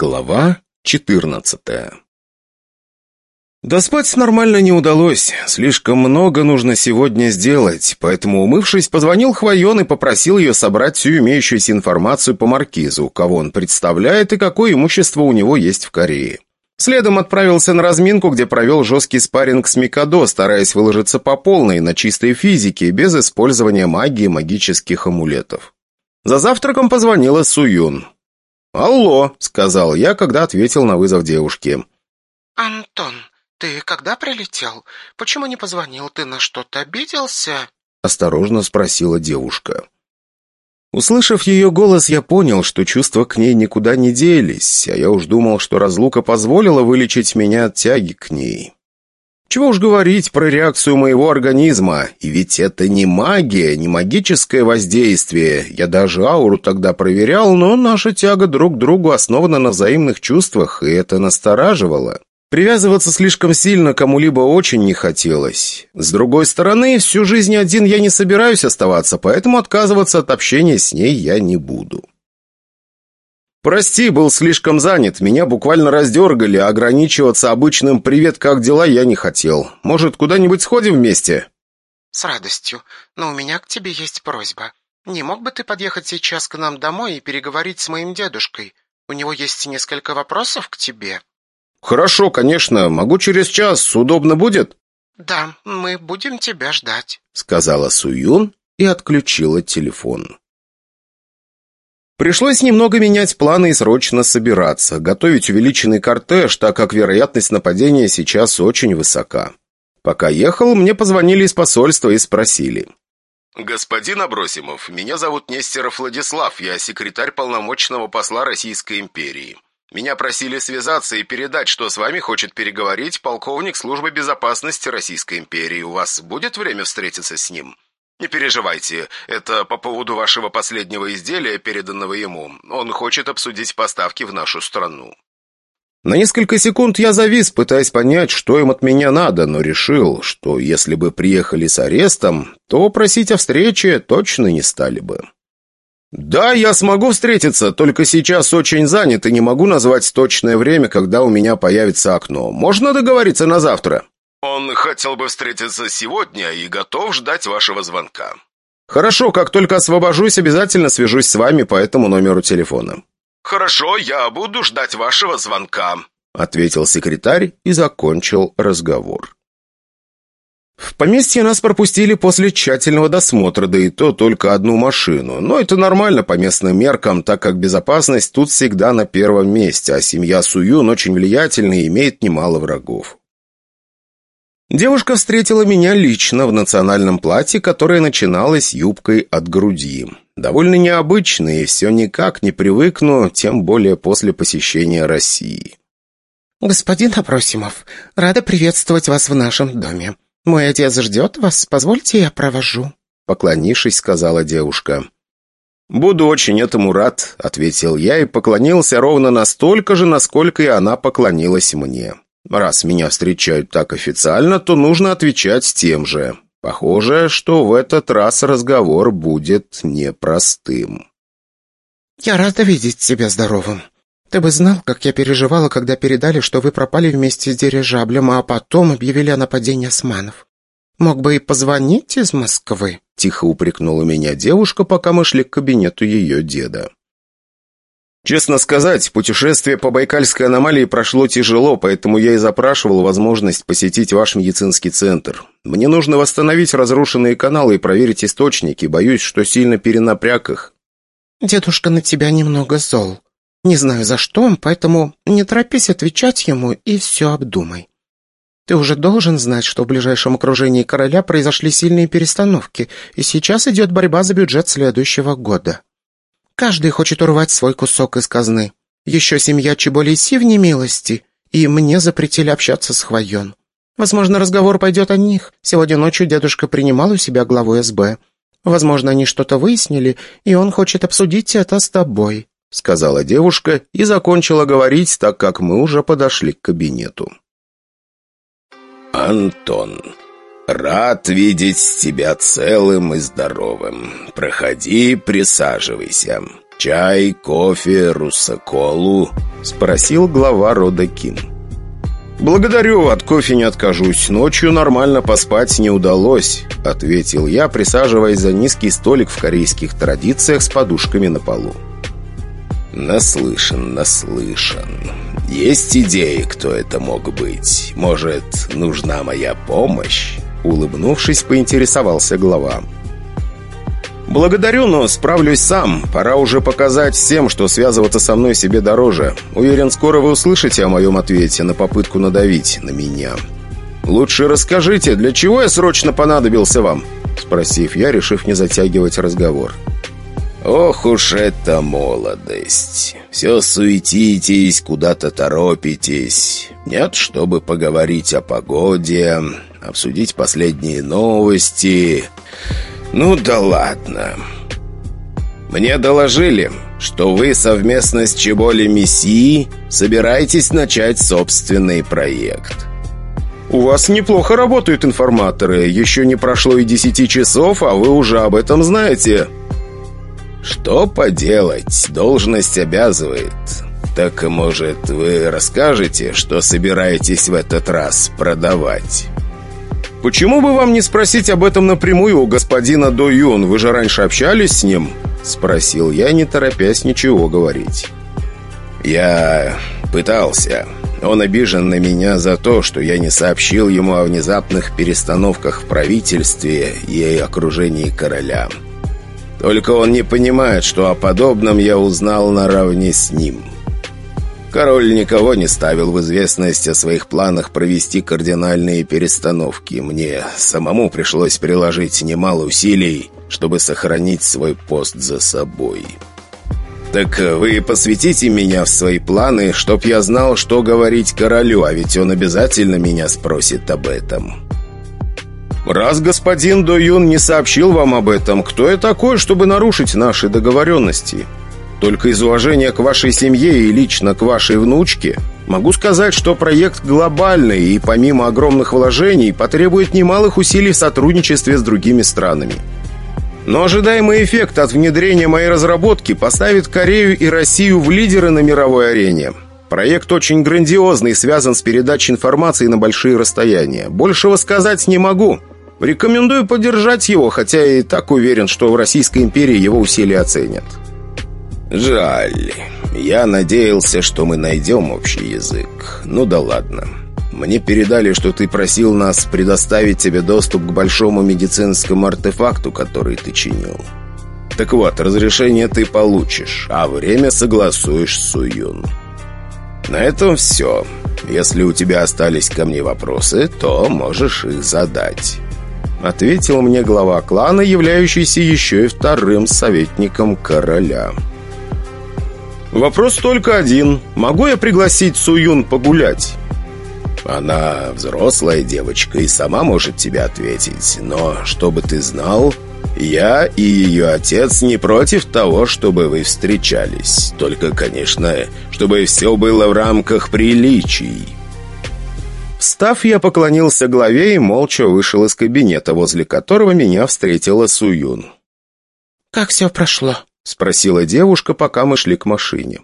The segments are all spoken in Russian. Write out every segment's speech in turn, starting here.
Глава 14 Доспать нормально не удалось. Слишком много нужно сегодня сделать, поэтому, умывшись, позвонил Хвоен и попросил ее собрать всю имеющуюся информацию по Маркизу, кого он представляет и какое имущество у него есть в Корее. Следом отправился на разминку, где провел жесткий спарринг с Микадо, стараясь выложиться по полной, на чистой физике, без использования магии магических амулетов. За завтраком позвонила Суюн. «Алло», — сказал я, когда ответил на вызов девушки. «Антон, ты когда прилетел? Почему не позвонил? Ты на что-то обиделся?» — осторожно спросила девушка. Услышав ее голос, я понял, что чувства к ней никуда не делись, а я уж думал, что разлука позволила вылечить меня от тяги к ней. Чего уж говорить про реакцию моего организма, и ведь это не магия, не магическое воздействие. Я даже ауру тогда проверял, но наша тяга друг к другу основана на взаимных чувствах, и это настораживало. Привязываться слишком сильно кому-либо очень не хотелось. С другой стороны, всю жизнь один я не собираюсь оставаться, поэтому отказываться от общения с ней я не буду. «Прости, был слишком занят. Меня буквально раздергали, а ограничиваться обычным «привет, как дела» я не хотел. Может, куда-нибудь сходим вместе?» «С радостью. Но у меня к тебе есть просьба. Не мог бы ты подъехать сейчас к нам домой и переговорить с моим дедушкой? У него есть несколько вопросов к тебе». «Хорошо, конечно. Могу через час. Удобно будет?» «Да, мы будем тебя ждать», — сказала Суюн и отключила телефон. Пришлось немного менять планы и срочно собираться, готовить увеличенный кортеж, так как вероятность нападения сейчас очень высока. Пока ехал, мне позвонили из посольства и спросили. «Господин Абросимов, меня зовут Нестеров Владислав, я секретарь полномочного посла Российской империи. Меня просили связаться и передать, что с вами хочет переговорить полковник службы безопасности Российской империи. У вас будет время встретиться с ним?» «Не переживайте, это по поводу вашего последнего изделия, переданного ему. Он хочет обсудить поставки в нашу страну». На несколько секунд я завис, пытаясь понять, что им от меня надо, но решил, что если бы приехали с арестом, то просить о встрече точно не стали бы. «Да, я смогу встретиться, только сейчас очень занят и не могу назвать точное время, когда у меня появится окно. Можно договориться на завтра?» Он хотел бы встретиться сегодня и готов ждать вашего звонка. Хорошо, как только освобожусь, обязательно свяжусь с вами по этому номеру телефона. Хорошо, я буду ждать вашего звонка, ответил секретарь и закончил разговор. В поместье нас пропустили после тщательного досмотра, да и то только одну машину. Но это нормально по местным меркам, так как безопасность тут всегда на первом месте, а семья Суюн очень влиятельна и имеет немало врагов. Девушка встретила меня лично в национальном платье, которое начиналось юбкой от груди. Довольно необычно, и все никак не привыкну, тем более после посещения России. «Господин Абросимов, рада приветствовать вас в нашем доме. Мой отец ждет вас, позвольте я провожу», — поклонившись, сказала девушка. «Буду очень этому рад», — ответил я и поклонился ровно настолько же, насколько и она поклонилась мне. Раз меня встречают так официально, то нужно отвечать тем же. Похоже, что в этот раз разговор будет непростым. «Я рада видеть тебя здоровым. Ты бы знал, как я переживала, когда передали, что вы пропали вместе с дирижаблем, а потом объявили о нападении османов. Мог бы и позвонить из Москвы?» Тихо упрекнула меня девушка, пока мы шли к кабинету ее деда. Честно сказать, путешествие по Байкальской аномалии прошло тяжело, поэтому я и запрашивал возможность посетить ваш медицинский центр. Мне нужно восстановить разрушенные каналы и проверить источники. Боюсь, что сильно перенапряг их. Дедушка на тебя немного зол. Не знаю за что, поэтому не торопись отвечать ему и все обдумай. Ты уже должен знать, что в ближайшем окружении короля произошли сильные перестановки, и сейчас идет борьба за бюджет следующего года. Каждый хочет урвать свой кусок из казны. Еще семья Чеболиси в немилости, и мне запретили общаться с Хвоен. Возможно, разговор пойдет о них. Сегодня ночью дедушка принимал у себя главу СБ. Возможно, они что-то выяснили, и он хочет обсудить это с тобой», — сказала девушка и закончила говорить, так как мы уже подошли к кабинету. «Антон, рад видеть тебя целым и здоровым. Проходи, присаживайся». «Чай, кофе, русаколу?» — спросил глава рода Ким. «Благодарю, от кофе не откажусь. Ночью нормально поспать не удалось», — ответил я, присаживаясь за низкий столик в корейских традициях с подушками на полу. «Наслышан, наслышан. Есть идеи, кто это мог быть? Может, нужна моя помощь?» Улыбнувшись, поинтересовался глава. «Благодарю, но справлюсь сам. Пора уже показать всем, что связываться со мной себе дороже. Уверен, скоро вы услышите о моем ответе на попытку надавить на меня. Лучше расскажите, для чего я срочно понадобился вам?» Спросив я, решив не затягивать разговор. «Ох уж эта молодость! Все суетитесь, куда-то торопитесь. Нет, чтобы поговорить о погоде, обсудить последние новости...» «Ну да ладно. Мне доложили, что вы совместно с Чеболи Мессии собираетесь начать собственный проект». «У вас неплохо работают информаторы. Еще не прошло и десяти часов, а вы уже об этом знаете». «Что поделать? Должность обязывает. Так, может, вы расскажете, что собираетесь в этот раз продавать?» «Почему бы вам не спросить об этом напрямую у господина До Юн? Вы же раньше общались с ним?» Спросил я, не торопясь ничего говорить. «Я пытался. Он обижен на меня за то, что я не сообщил ему о внезапных перестановках в правительстве и окружении короля. Только он не понимает, что о подобном я узнал наравне с ним». Король никого не ставил в известность о своих планах провести кардинальные перестановки. Мне самому пришлось приложить немало усилий, чтобы сохранить свой пост за собой. «Так вы посвятите меня в свои планы, чтоб я знал, что говорить королю, а ведь он обязательно меня спросит об этом». «Раз господин Доюн не сообщил вам об этом, кто я такой, чтобы нарушить наши договоренности?» Только из уважения к вашей семье и лично к вашей внучке могу сказать, что проект глобальный и помимо огромных вложений потребует немалых усилий в сотрудничестве с другими странами. Но ожидаемый эффект от внедрения моей разработки поставит Корею и Россию в лидеры на мировой арене. Проект очень грандиозный, связан с передачей информации на большие расстояния. Большего сказать не могу. Рекомендую поддержать его, хотя и так уверен, что в Российской империи его усилия оценят. «Жаль. Я надеялся, что мы найдем общий язык. Ну да ладно. Мне передали, что ты просил нас предоставить тебе доступ к большому медицинскому артефакту, который ты чинил. Так вот, разрешение ты получишь, а время согласуешь с Суюн. На этом все. Если у тебя остались ко мне вопросы, то можешь их задать». Ответил мне глава клана, являющийся еще и вторым советником короля. Вопрос только один. Могу я пригласить Суюн погулять? Она взрослая девочка и сама может тебе ответить. Но, чтобы ты знал, я и ее отец не против того, чтобы вы встречались. Только, конечно, чтобы все было в рамках приличий. Встав, я поклонился главе и молча вышел из кабинета, возле которого меня встретила Суюн. «Как все прошло?» — спросила девушка, пока мы шли к машине.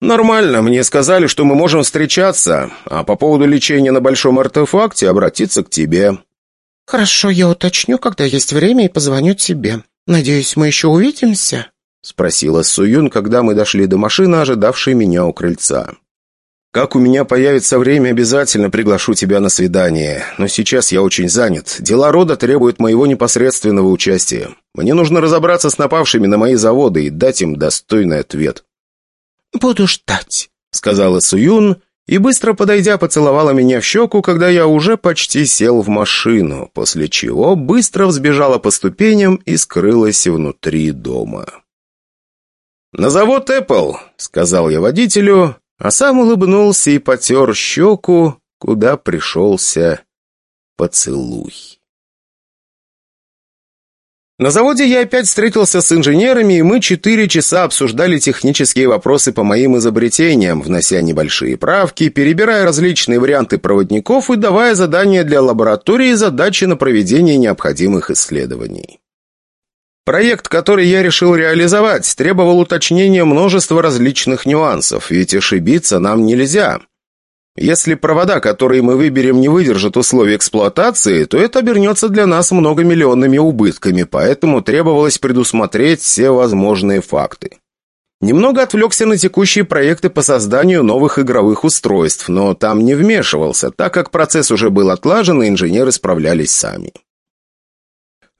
«Нормально. Мне сказали, что мы можем встречаться, а по поводу лечения на большом артефакте обратиться к тебе». «Хорошо, я уточню, когда есть время, и позвоню тебе. Надеюсь, мы еще увидимся?» — спросила Суюн, когда мы дошли до машины, ожидавшей меня у крыльца. «Как у меня появится время, обязательно приглашу тебя на свидание. Но сейчас я очень занят. Дела рода требуют моего непосредственного участия. Мне нужно разобраться с напавшими на мои заводы и дать им достойный ответ». «Буду ждать», — сказала Суюн, и, быстро подойдя, поцеловала меня в щеку, когда я уже почти сел в машину, после чего быстро взбежала по ступеням и скрылась внутри дома. «На завод Apple», — сказал я водителю, а сам улыбнулся и потер щеку, куда пришелся поцелуй. На заводе я опять встретился с инженерами, и мы четыре часа обсуждали технические вопросы по моим изобретениям, внося небольшие правки, перебирая различные варианты проводников и давая задания для лаборатории и задачи на проведение необходимых исследований. Проект, который я решил реализовать, требовал уточнения множества различных нюансов, ведь ошибиться нам нельзя. Если провода, которые мы выберем, не выдержат условий эксплуатации, то это обернется для нас многомиллионными убытками, поэтому требовалось предусмотреть все возможные факты. Немного отвлекся на текущие проекты по созданию новых игровых устройств, но там не вмешивался, так как процесс уже был отлажен, и инженеры справлялись сами.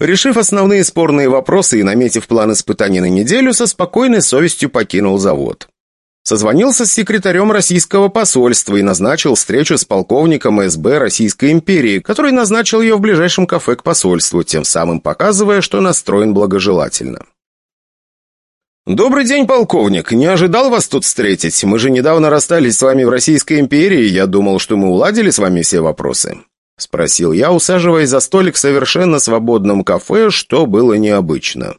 Решив основные спорные вопросы и наметив план испытаний на неделю, со спокойной совестью покинул завод. Созвонился с секретарем российского посольства и назначил встречу с полковником СБ Российской империи, который назначил ее в ближайшем кафе к посольству, тем самым показывая, что настроен благожелательно. «Добрый день, полковник. Не ожидал вас тут встретить. Мы же недавно расстались с вами в Российской империи. Я думал, что мы уладили с вами все вопросы». — спросил я, усаживаясь за столик в совершенно свободном кафе, что было необычно.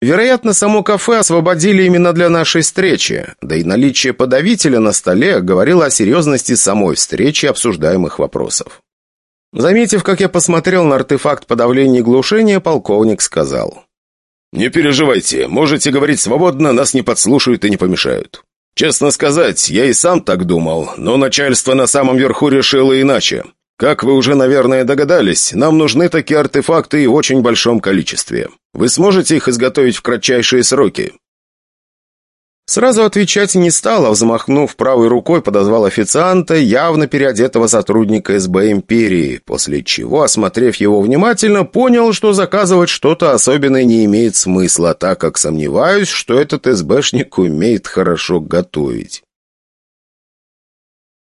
Вероятно, само кафе освободили именно для нашей встречи, да и наличие подавителя на столе говорило о серьезности самой встречи обсуждаемых вопросов. Заметив, как я посмотрел на артефакт подавления и глушения, полковник сказал. «Не переживайте, можете говорить свободно, нас не подслушают и не помешают. Честно сказать, я и сам так думал, но начальство на самом верху решило иначе. Как вы уже, наверное, догадались, нам нужны такие артефакты и в очень большом количестве. Вы сможете их изготовить в кратчайшие сроки?» Сразу отвечать не стал, а взмахнув правой рукой, подозвал официанта, явно переодетого сотрудника СБ Империи, после чего, осмотрев его внимательно, понял, что заказывать что-то особенное не имеет смысла, так как сомневаюсь, что этот СБшник умеет хорошо готовить.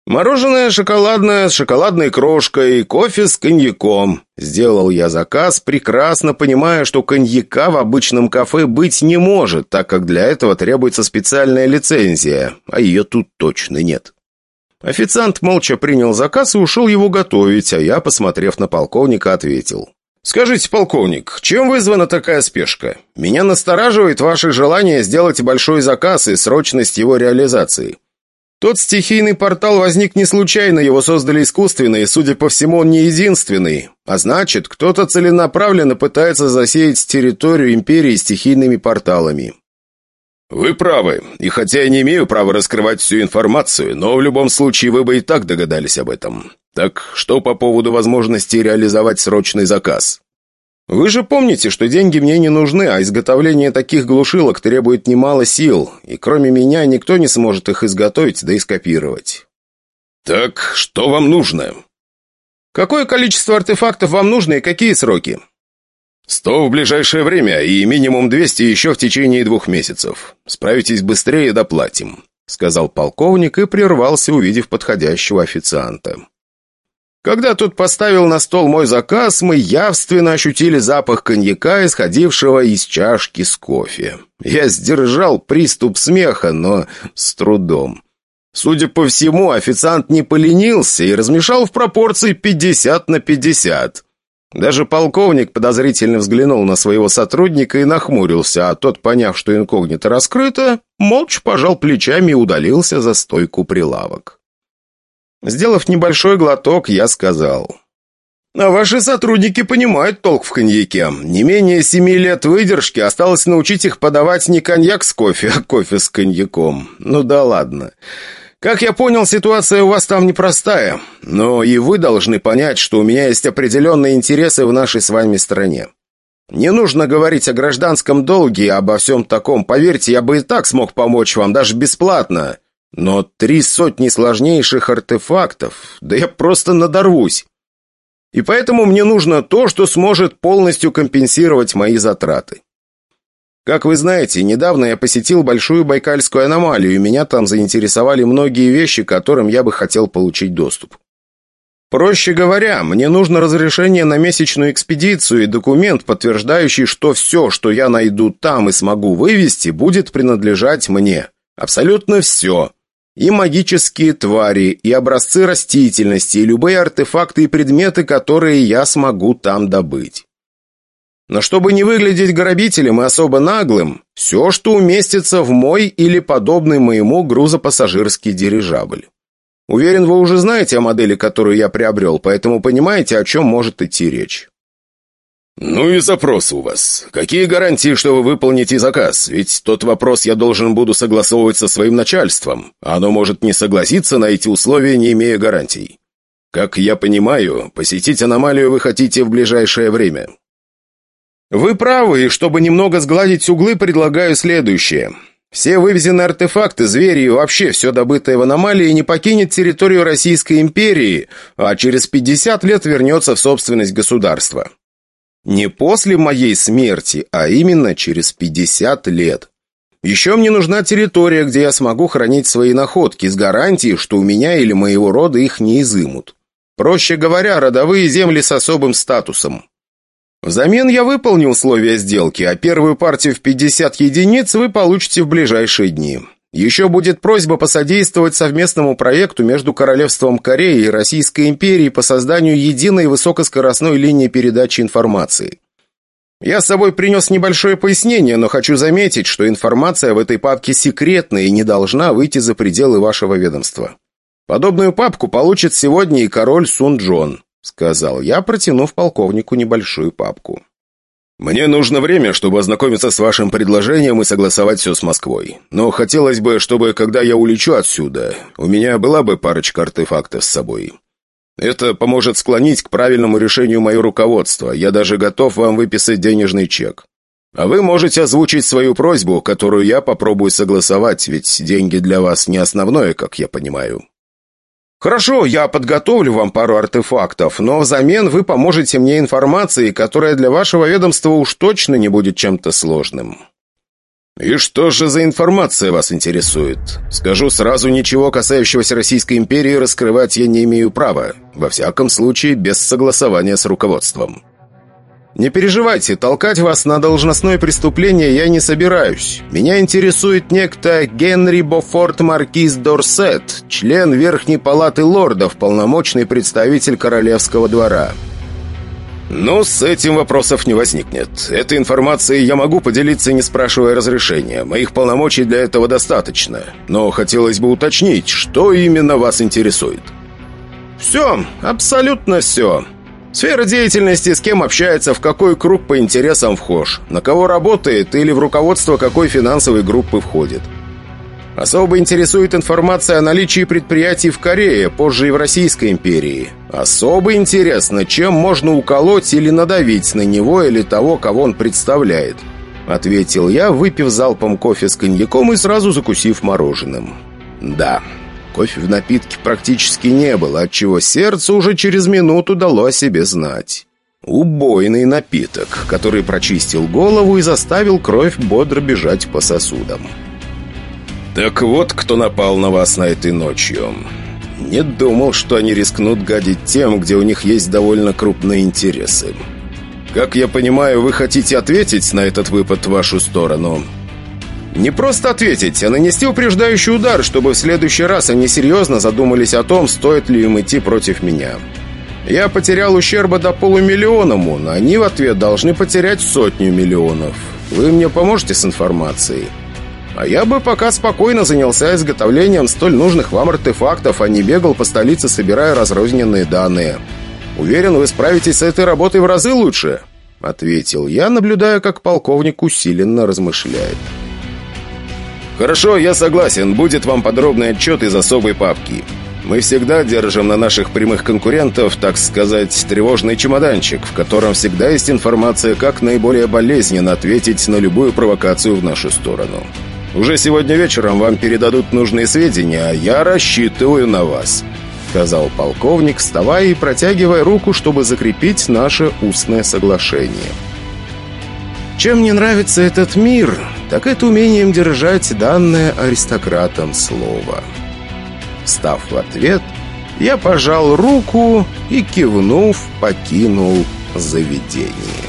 «Мороженое шоколадное с шоколадной крошкой, кофе с коньяком». Сделал я заказ, прекрасно понимая, что коньяка в обычном кафе быть не может, так как для этого требуется специальная лицензия, а ее тут точно нет. Официант молча принял заказ и ушел его готовить, а я, посмотрев на полковника, ответил. «Скажите, полковник, чем вызвана такая спешка? Меня настораживает ваше желание сделать большой заказ и срочность его реализации». Тот стихийный портал возник не случайно, его создали искусственно, и, судя по всему, он не единственный. А значит, кто-то целенаправленно пытается засеять территорию Империи стихийными порталами. «Вы правы, и хотя я не имею права раскрывать всю информацию, но в любом случае вы бы и так догадались об этом. Так что по поводу возможности реализовать срочный заказ?» Вы же помните, что деньги мне не нужны, а изготовление таких глушилок требует немало сил, и кроме меня никто не сможет их изготовить да и скопировать. Так что вам нужно? Какое количество артефактов вам нужно и какие сроки? Сто в ближайшее время и минимум двести еще в течение двух месяцев. Справитесь быстрее, доплатим, сказал полковник и прервался, увидев подходящего официанта. Когда тут поставил на стол мой заказ, мы явственно ощутили запах коньяка, исходившего из чашки с кофе. Я сдержал приступ смеха, но с трудом. Судя по всему, официант не поленился и размешал в пропорции 50 на 50. Даже полковник подозрительно взглянул на своего сотрудника и нахмурился, а тот, поняв, что инкогнито раскрыто, молча пожал плечами и удалился за стойку прилавок. Сделав небольшой глоток, я сказал. «А ваши сотрудники понимают толк в коньяке. Не менее семи лет выдержки осталось научить их подавать не коньяк с кофе, а кофе с коньяком. Ну да ладно. Как я понял, ситуация у вас там непростая. Но и вы должны понять, что у меня есть определенные интересы в нашей с вами стране. Не нужно говорить о гражданском долге и обо всем таком. Поверьте, я бы и так смог помочь вам, даже бесплатно. Но три сотни сложнейших артефактов, да я просто надорвусь. И поэтому мне нужно то, что сможет полностью компенсировать мои затраты. Как вы знаете, недавно я посетил Большую Байкальскую аномалию, и меня там заинтересовали многие вещи, к которым я бы хотел получить доступ. Проще говоря, мне нужно разрешение на месячную экспедицию и документ, подтверждающий, что все, что я найду там и смогу вывести, будет принадлежать мне. Абсолютно все. И магические твари, и образцы растительности, и любые артефакты и предметы, которые я смогу там добыть. Но чтобы не выглядеть грабителем и особо наглым, все, что уместится в мой или подобный моему грузопассажирский дирижабль. Уверен, вы уже знаете о модели, которую я приобрел, поэтому понимаете, о чем может идти речь. «Ну и запрос у вас. Какие гарантии, что вы выполните заказ? Ведь тот вопрос я должен буду согласовывать со своим начальством. Оно может не согласиться на эти условия, не имея гарантий. Как я понимаю, посетить аномалию вы хотите в ближайшее время». «Вы правы, и чтобы немного сгладить углы, предлагаю следующее. Все вывезенные артефакты, звери и вообще все добытое в аномалии не покинет территорию Российской империи, а через 50 лет вернется в собственность государства. Не после моей смерти, а именно через 50 лет. Еще мне нужна территория, где я смогу хранить свои находки с гарантией, что у меня или моего рода их не изымут. Проще говоря, родовые земли с особым статусом. Взамен я выполню условия сделки, а первую партию в 50 единиц вы получите в ближайшие дни. Еще будет просьба посодействовать совместному проекту между Королевством Кореи и Российской империей по созданию единой высокоскоростной линии передачи информации. Я с собой принес небольшое пояснение, но хочу заметить, что информация в этой папке секретная и не должна выйти за пределы вашего ведомства. Подобную папку получит сегодня и король Сун Джон. — сказал я, протянув полковнику небольшую папку. «Мне нужно время, чтобы ознакомиться с вашим предложением и согласовать все с Москвой. Но хотелось бы, чтобы, когда я улечу отсюда, у меня была бы парочка артефактов с собой. Это поможет склонить к правильному решению мое руководство. Я даже готов вам выписать денежный чек. А вы можете озвучить свою просьбу, которую я попробую согласовать, ведь деньги для вас не основное, как я понимаю». «Хорошо, я подготовлю вам пару артефактов, но взамен вы поможете мне информацией, которая для вашего ведомства уж точно не будет чем-то сложным». «И что же за информация вас интересует? Скажу сразу, ничего касающегося Российской империи раскрывать я не имею права, во всяком случае без согласования с руководством». «Не переживайте, толкать вас на должностное преступление я не собираюсь. Меня интересует некто Генри Бофорт Маркиз Дорсет, член Верхней Палаты Лордов, полномочный представитель Королевского двора». «Ну, с этим вопросов не возникнет. Этой информацией я могу поделиться, не спрашивая разрешения. Моих полномочий для этого достаточно. Но хотелось бы уточнить, что именно вас интересует». «Все, абсолютно все. Сфера деятельности, с кем общается, в какой круг по интересам вхож, на кого работает или в руководство какой финансовой группы входит. Особо интересует информация о наличии предприятий в Корее, позже и в Российской империи. Особо интересно, чем можно уколоть или надавить на него или того, кого он представляет. Ответил я, выпив залпом кофе с коньяком и сразу закусив мороженым. Да, Кофе в напитке практически не было, отчего сердце уже через минуту дало о себе знать. Убойный напиток, который прочистил голову и заставил кровь бодро бежать по сосудам. «Так вот, кто напал на вас на этой ночью. Не думал, что они рискнут гадить тем, где у них есть довольно крупные интересы. Как я понимаю, вы хотите ответить на этот выпад в вашу сторону?» Не просто ответить, а нанести упреждающий удар, чтобы в следующий раз они серьезно задумались о том, стоит ли им идти против меня. Я потерял ущерба до полумиллиона мун, а они в ответ должны потерять сотню миллионов. Вы мне поможете с информацией? А я бы пока спокойно занялся изготовлением столь нужных вам артефактов, а не бегал по столице, собирая разрозненные данные. Уверен, вы справитесь с этой работой в разы лучше», — ответил я, наблюдая, как полковник усиленно размышляет. «Хорошо, я согласен. Будет вам подробный отчет из особой папки. Мы всегда держим на наших прямых конкурентов, так сказать, тревожный чемоданчик, в котором всегда есть информация, как наиболее болезненно ответить на любую провокацию в нашу сторону. Уже сегодня вечером вам передадут нужные сведения, а я рассчитываю на вас», сказал полковник, вставая и протягивая руку, чтобы закрепить наше устное соглашение. Чем мне нравится этот мир, так это умением держать данное аристократам слово. Став в ответ, я пожал руку и, кивнув, покинул заведение.